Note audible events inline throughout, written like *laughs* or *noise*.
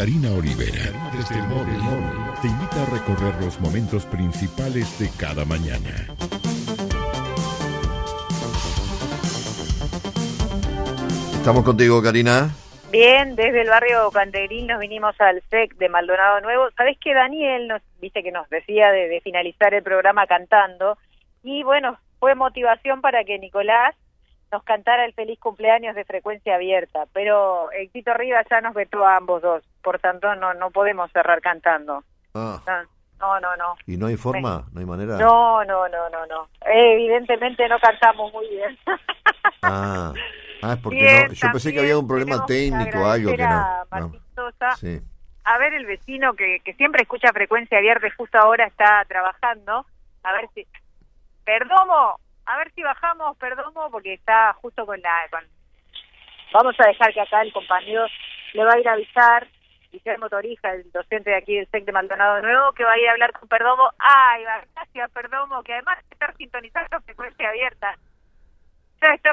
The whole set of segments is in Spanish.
Karina Olivera, desde el móvil, te invita a recorrer los momentos principales de cada mañana. Estamos contigo, Karina. Bien, desde el barrio Canterín nos vinimos al SEC de Maldonado Nuevo. ¿Sabés que Daniel nos, viste que nos decía de, finalizar el programa cantando? Y bueno, fue motivación para que Nicolás nos cantara el feliz cumpleaños de frecuencia abierta, pero el Tito Rivas ya nos vetó a ambos dos, por tanto no no podemos cerrar cantando. Ah. No, no, no. ¿Y no hay forma? ¿No hay manera? No, no, no, no, no. evidentemente no cantamos muy bien. ah. Ah, porque no, yo pensé que había un problema técnico, algo que no. A ver, el vecino que, que siempre escucha frecuencia abierta y justo ahora está trabajando, a ver si... Perdomo, a ver si bajamos Perdomo porque está justo con la... Vamos a dejar que acá el compañero le va a ir a avisar Guillermo Torija, el docente de aquí del SEC de Maldonado de Nuevo, que va a ir a hablar con Perdomo. Ay, gracias Perdomo, que además está sintonizando frecuencia abierta está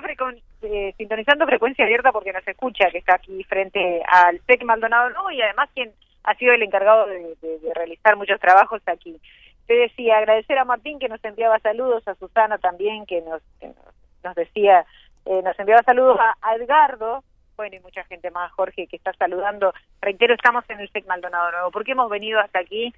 eh, sintonizando frecuencia abierta porque nos escucha, que está aquí frente al SEC Maldonado ¿no? y además quien ha sido el encargado de, realizar muchos trabajos aquí. Te decía, agradecer a Martín que nos enviaba saludos, a Susana también que nos, nos, decía, eh, nos enviaba saludos a, Edgardo, bueno, y mucha gente más, Jorge, que está saludando. Reitero, estamos en el SEC Maldonado Nuevo. ¿Por qué hemos venido hasta aquí?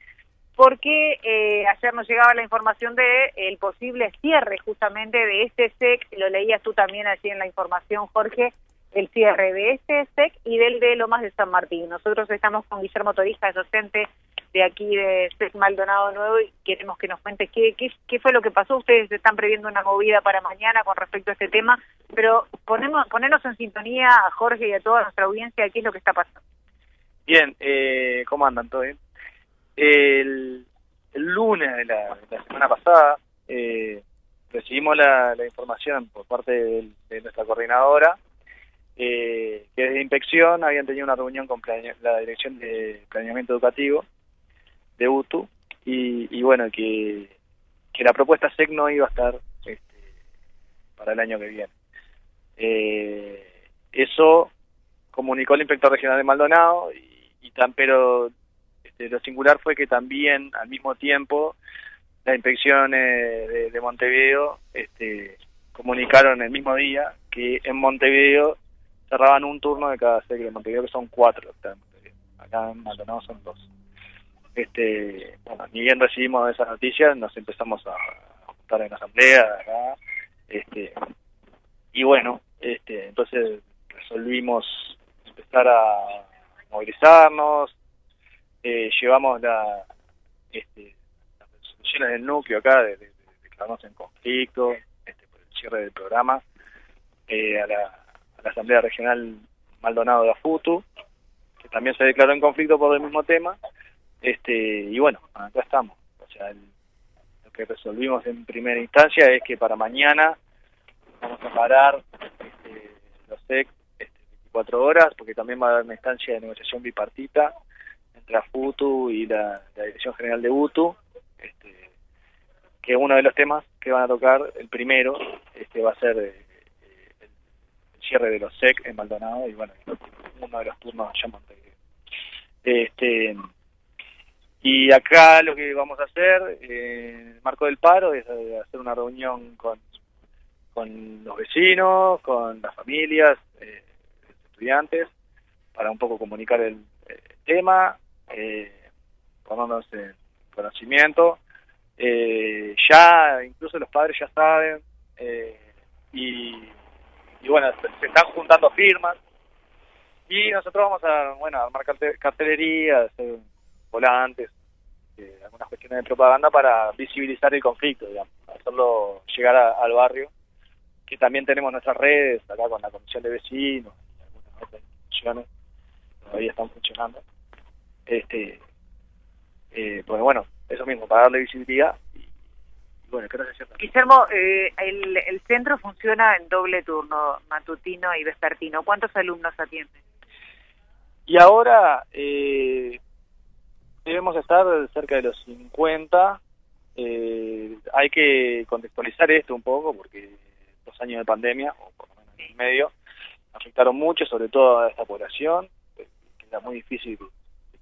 porque eh, ayer nos llegaba la información de el posible cierre justamente de este SEC, lo leías tú también allí en la información, Jorge, el cierre de este SEC y del de Lomas de San Martín. Nosotros estamos con Guillermo Torija, docente de aquí de SEC Maldonado Nuevo y queremos que nos cuente qué, qué, fue lo que pasó. Ustedes están previendo una movida para mañana con respecto a este tema, pero ponemos, ponernos en sintonía a Jorge y a toda nuestra audiencia qué es lo que está pasando. Bien, eh, ¿cómo andan? ¿Todo bien? El, lunes de la, semana pasada eh, recibimos la, información por parte de, nuestra coordinadora eh, que desde inspección habían tenido una reunión con la Dirección de Planeamiento Educativo de UTU y, bueno, que, que la propuesta SEC no iba a estar este, para el año que viene. Eh, eso comunicó el inspector regional de Maldonado y, y pero este, lo singular fue que también al mismo tiempo la inspección de, Montevideo este, comunicaron el mismo día que en Montevideo cerraban un turno de cada serie de Montevideo, que son cuatro. Acá en Maldonado son dos. Este, bueno, ni bien recibimos esas noticias, nos empezamos a juntar en la asamblea acá. Este, y bueno, este, entonces resolvimos empezar a movilizarnos, eh, llevamos la, este, las resoluciones del núcleo acá de, de, en conflicto este, por el cierre del programa eh, a, la, Asamblea Regional Maldonado de Afutu, que también se declaró en conflicto por el mismo tema. Este Y bueno, acá estamos. O sea, lo que resolvimos en primera instancia es que para mañana vamos a parar este, los SEC este, 24 horas, porque también va a haber una instancia de negociación bipartita la FUTU y la, Dirección General de UTU, este, que uno de los temas que van a tocar, el primero, este va a ser eh, el, cierre de los SEC en Maldonado y bueno, uno de los turnos en Montevideo. Este, y acá lo que vamos a hacer, eh, en el marco del paro, es eh, hacer una reunión con, con los vecinos, con las familias, eh, estudiantes, para un poco comunicar el tema, eh, ponernos en conocimiento. Eh, ya, incluso los padres ya saben, eh, y, bueno, se, están juntando firmas. Y nosotros vamos a, bueno, armar cartelería, hacer volantes, eh, algunas cuestiones de propaganda para visibilizar el conflicto, digamos, hacerlo llegar al barrio, que también tenemos nuestras redes, acá con la comisión de vecinos, algunas otras instituciones, todavía están funcionando este eh, pues bueno, eso mismo, para darle visibilidad. Y, bueno, Guillermo, eh, el, el centro funciona en doble turno, matutino y vespertino. ¿Cuántos alumnos atienden? Y ahora eh, debemos estar cerca de los 50. Eh, hay que contextualizar esto un poco porque los años de pandemia, o por lo menos en medio, afectaron mucho, sobre todo a esta población, que era muy difícil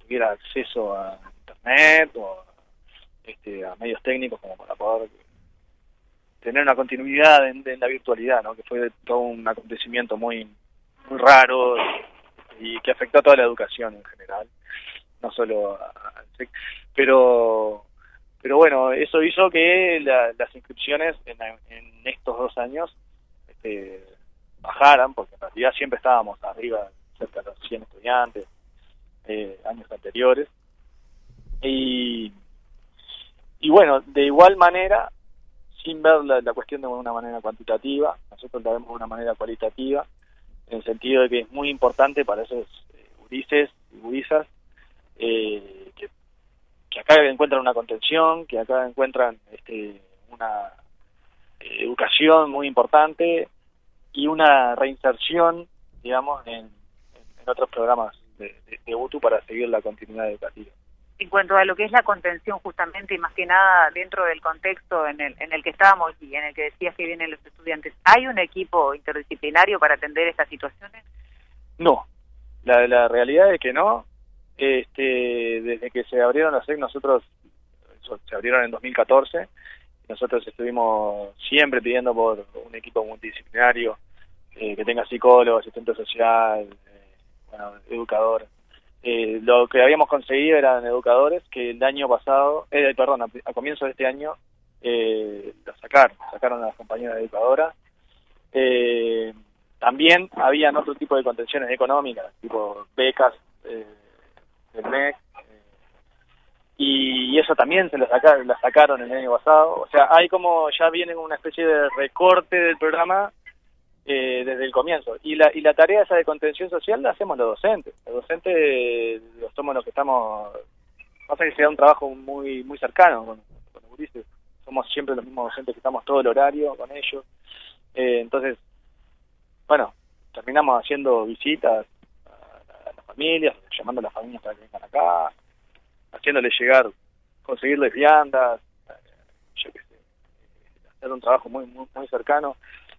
tuviera acceso a internet o este, a medios técnicos como para poder tener una continuidad en, la virtualidad, ¿no? que fue todo un acontecimiento muy, muy raro y que afectó a toda la educación en general, no solo al. Pero, pero bueno, eso hizo que las inscripciones en, estos dos años este, bajaran, porque en realidad siempre estábamos arriba, cerca de los 100 estudiantes, eh, años anteriores. Y, y bueno, de igual manera, sin ver la, cuestión de una manera cuantitativa, nosotros la vemos de una manera cualitativa, en el sentido de que es muy importante para esos eh, y gurisas eh, que, que, acá encuentran una contención, que acá encuentran este, una eh, educación muy importante y una reinserción, digamos, en, otros programas de, de UTU para seguir la continuidad educativa en cuanto a lo que es la contención justamente y más que nada dentro del contexto en el, en el que estábamos y en el que decías que vienen los estudiantes, ¿hay un equipo interdisciplinario para atender estas situaciones? No, la, la realidad es que no. Este, desde que se abrieron las SEC, nosotros se abrieron en 2014, nosotros estuvimos siempre pidiendo por un equipo multidisciplinario eh, que tenga psicólogo, asistente social, eh, educador eh, lo que habíamos conseguido eran educadores que el año pasado, eh, perdón, a, comienzo de este año, eh, lo sacaron, sacaron a las compañeras educadoras. Eh, también habían otro tipo de contenciones económicas, tipo becas eh, del MEC, y eso también se lo sacaron, la sacaron el año pasado. O sea, hay como, ya viene una especie de recorte del programa eh, desde el comienzo. Y la, y la tarea esa de contención social la hacemos los docentes. Los docentes los somos los que estamos... Pasa que sea un trabajo muy muy cercano con, gurises. Somos siempre los mismos docentes que estamos todo el horario con ellos. Eh, entonces, bueno, terminamos haciendo visitas a, las familias, llamando a las familias para que vengan acá, haciéndoles llegar, conseguirles viandas, eh, yo qué sé, hacer un trabajo muy, muy, muy cercano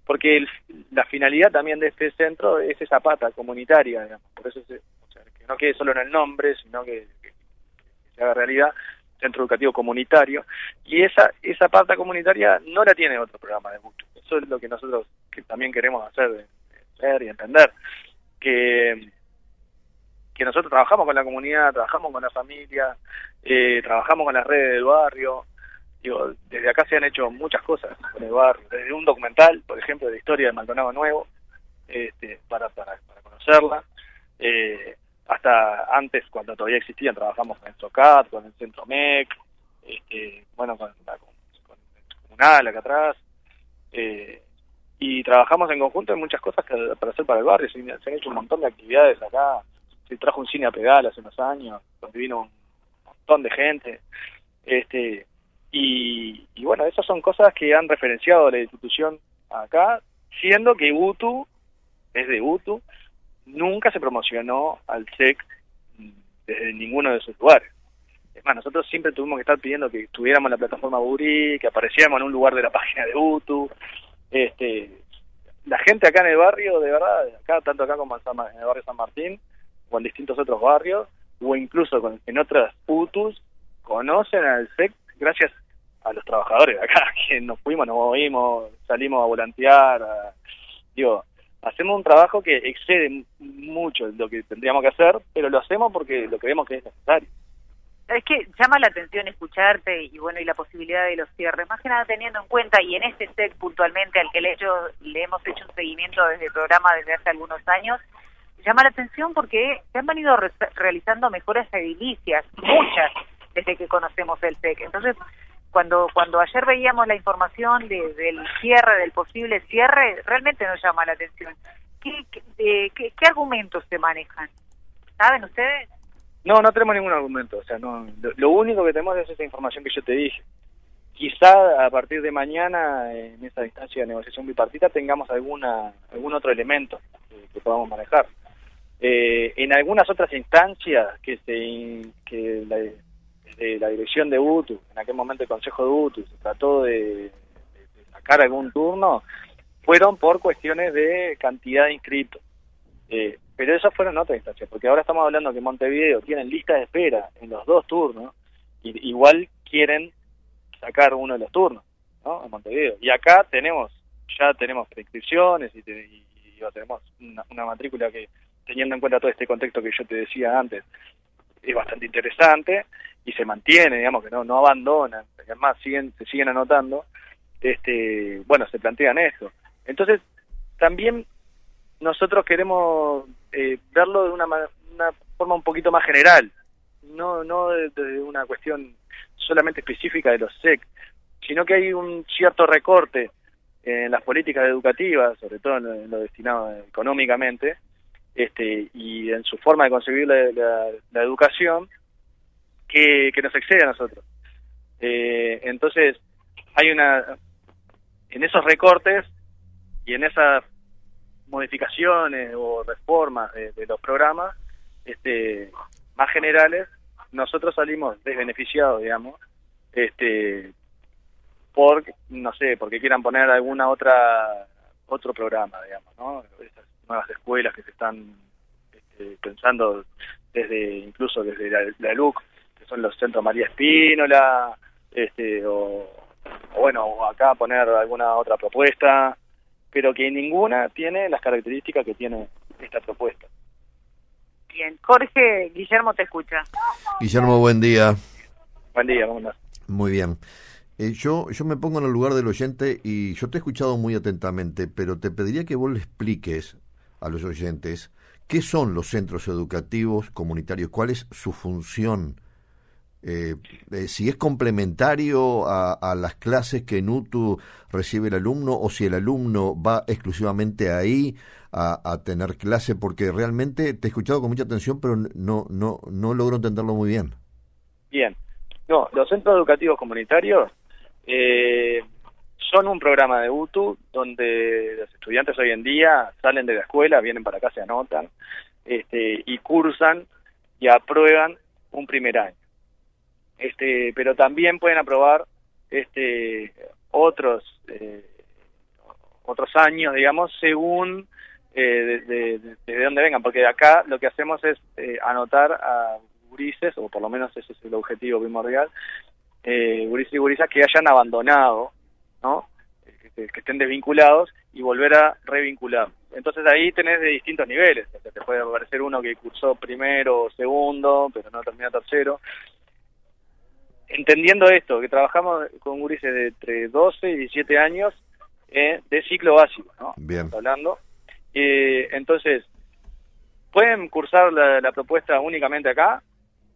porque la finalidad también de este centro es esa pata comunitaria, digamos. por eso que no quede solo en el nombre, sino que, se haga realidad centro educativo comunitario y esa esa pata comunitaria no la tiene otro programa de mucho eso es lo que nosotros que también queremos hacer ver y entender que que nosotros trabajamos con la comunidad trabajamos con la familia eh, trabajamos con las redes del barrio. Digo, desde acá se han hecho muchas cosas con el barrio, desde un documental, por ejemplo, de historia de Maldonado Nuevo, este, para, para, conocerla, eh, hasta antes, cuando todavía existían, trabajamos con el SOCAT, con el Centro MEC, este, bueno, con, la, con, el comunal acá atrás, eh, y trabajamos en conjunto en muchas cosas que, para hacer para el barrio, se, han hecho un montón de actividades acá, se trajo un cine a pegal hace unos años, donde vino un montón de gente, este y, bueno, esas son cosas que han referenciado la institución acá, siendo que UTU es de UTU, nunca se promocionó al SEC desde ninguno de sus lugares. Es más, nosotros siempre tuvimos que estar pidiendo que estuviéramos en la plataforma Buri, que apareciéramos en un lugar de la página de UTU. Este, la gente acá en el barrio, de verdad, acá tanto acá como en el barrio San Martín, o en distintos otros barrios, o incluso en otras UTUs, conocen al SEC gracias a los trabajadores de acá, *laughs* que nos fuimos, nos movimos, salimos a volantear, digo, hacemos un trabajo que excede mucho lo que tendríamos que hacer, pero lo hacemos porque lo creemos que es necesario. Es que llama la atención escucharte y bueno y la posibilidad de los cierres, más que nada teniendo en cuenta y en este SEC puntualmente al que le, hecho, le hemos hecho un seguimiento desde el programa desde hace algunos años, llama la atención porque se han venido realizando mejoras edilicias, muchas, desde que conocemos el SEC. Entonces, cuando cuando ayer veíamos la información de, del cierre, del posible cierre, realmente nos llama la atención. ¿Qué, qué, qué, argumentos se manejan? ¿Saben ustedes? No, no tenemos ningún argumento. O sea, no, lo, único que tenemos es esa información que yo te dije. Quizá a partir de mañana, en esa instancia de negociación bipartita, tengamos alguna algún otro elemento que, podamos manejar. Eh, en algunas otras instancias que se que la, dirección de UTU, en aquel momento el Consejo de UTU, se trató de, sacar algún turno, fueron por cuestiones de cantidad de inscritos. Eh, Pero esas fueron otras instancias, porque ahora estamos hablando que Montevideo tienen lista de espera en los dos turnos, y igual quieren sacar uno de los turnos, ¿no? En Montevideo. Y acá tenemos, ya tenemos prescripciones y, ya tenemos una, matrícula que, teniendo en cuenta todo este contexto que yo te decía antes, es bastante interesante y se mantiene, digamos, que no, no abandonan, además siguen, se siguen anotando, este, bueno, se plantean esto. Entonces, también nosotros queremos eh, verlo de una, forma un poquito más general, no no de, una cuestión solamente específica de los SEC, sino que hay un cierto recorte en las políticas educativas, sobre todo en lo destinado económicamente, este, y en su forma de concebir la, educación, que, nos excede a nosotros. Eh, entonces, hay una, en esos recortes y en esas modificaciones o reformas de, los programas este, más generales, nosotros salimos desbeneficiados, digamos, este, por, no sé, porque quieran poner alguna otra, otro programa, digamos, ¿no? Nuevas escuelas que se están este, pensando desde, incluso desde la, la, LUC, que son los centros María Espínola, este, o, o bueno, acá poner alguna otra propuesta, pero que ninguna tiene las características que tiene esta propuesta. Bien, Jorge, Guillermo te escucha. Guillermo, buen día. Buen día, ¿cómo andás? Muy bien. Eh, yo, yo me pongo en el lugar del oyente y yo te he escuchado muy atentamente, pero te pediría que vos le expliques a los oyentes qué son los centros educativos comunitarios, cuál es su función, eh, eh, si es complementario a, a, las clases que en UTU recibe el alumno o si el alumno va exclusivamente ahí a, tener clase, porque realmente te he escuchado con mucha atención, pero no, no, no logro entenderlo muy bien. Bien. No, los centros educativos comunitarios eh, son un programa de UTU donde los estudiantes hoy en día salen de la escuela, vienen para acá, se anotan este, y cursan y aprueban un primer año. Este, pero también pueden aprobar este, otros eh, otros años, digamos, según eh, de, de, dónde vengan, porque acá lo que hacemos es eh, anotar a gurises, o por lo menos ese es el objetivo primordial, eh, gurises y gurisas que hayan abandonado, ¿no? Que, estén desvinculados y volver a revincular. Entonces ahí tenés de distintos niveles, te puede aparecer uno que cursó primero o segundo, pero no termina tercero. Entendiendo esto, que trabajamos con gurises de entre 12 y 17 años eh, de ciclo básico, ¿no? Bien. hablando eh, entonces, pueden cursar la, propuesta únicamente acá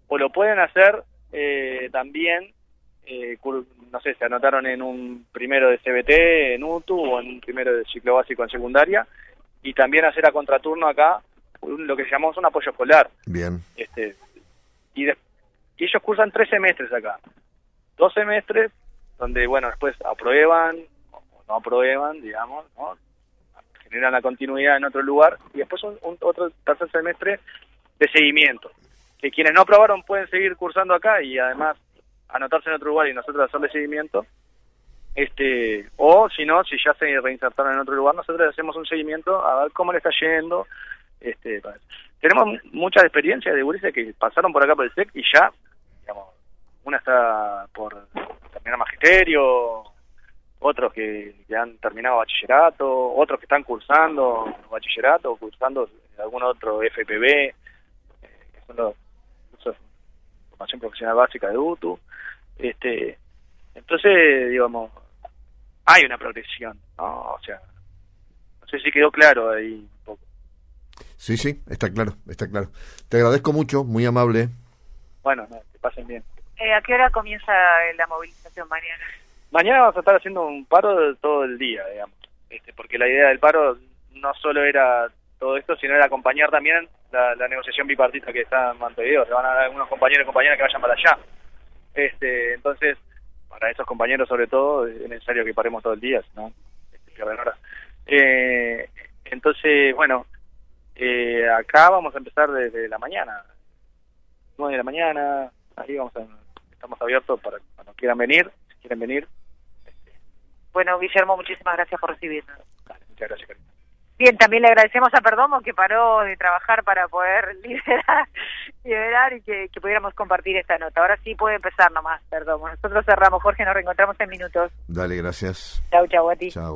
o lo pueden hacer eh, también, eh, no sé, se anotaron en un primero de CBT en UTU o en un primero de ciclo básico en secundaria y también hacer a contraturno acá lo que llamamos un apoyo escolar. Bien. Este, y, y ellos cursan tres semestres acá. Dos semestres donde, bueno, después aprueban o no aprueban, digamos, ¿no? generan la continuidad en otro lugar y después un, otro tercer semestre de seguimiento. Que quienes no aprobaron pueden seguir cursando acá y además anotarse en otro lugar y nosotros hacerle seguimiento. Este, o si no, si ya se reinsertaron en otro lugar, nosotros hacemos un seguimiento a ver cómo le está yendo. Este, tenemos mucha experiencia de gurises que pasaron por acá por el SEC y ya, digamos, una está por terminar magisterio, otros que, han terminado bachillerato, otros que están cursando bachillerato, cursando algún otro FPB, eh, que son los cursos de formación profesional básica de UTU. Este, entonces, digamos, hay una progresión, ¿no? O sea, no sé si quedó claro ahí un poco. Sí, sí, está claro, está claro. Te agradezco mucho, muy amable. Bueno, no, que pasen bien. Eh, ¿A qué hora comienza la movilización mañana? Mañana vamos a estar haciendo un paro todo el día, digamos, este, porque la idea del paro no solo era todo esto, sino era acompañar también la, negociación bipartita que está en Montevideo. Se van a dar algunos compañeros y compañeras que vayan para allá. Este, entonces, para esos compañeros sobre todo, es necesario que paremos todo el día, ¿no? Este, horas. Eh, entonces, bueno, eh, acá vamos a empezar desde la mañana, 9 de la mañana, ahí vamos a, estamos abiertos para cuando quieran venir, si quieren venir, bueno, Guillermo, muchísimas gracias por recibirnos. muchas gracias, Bien, también le agradecemos a Perdomo que paró de trabajar para poder *laughs* liberar, liberar y que, que pudiéramos compartir esta nota. Ahora sí puede empezar nomás, Perdomo. Nosotros cerramos, Jorge, nos reencontramos en minutos. Dale, gracias. Chau, chau, a ti. Chau.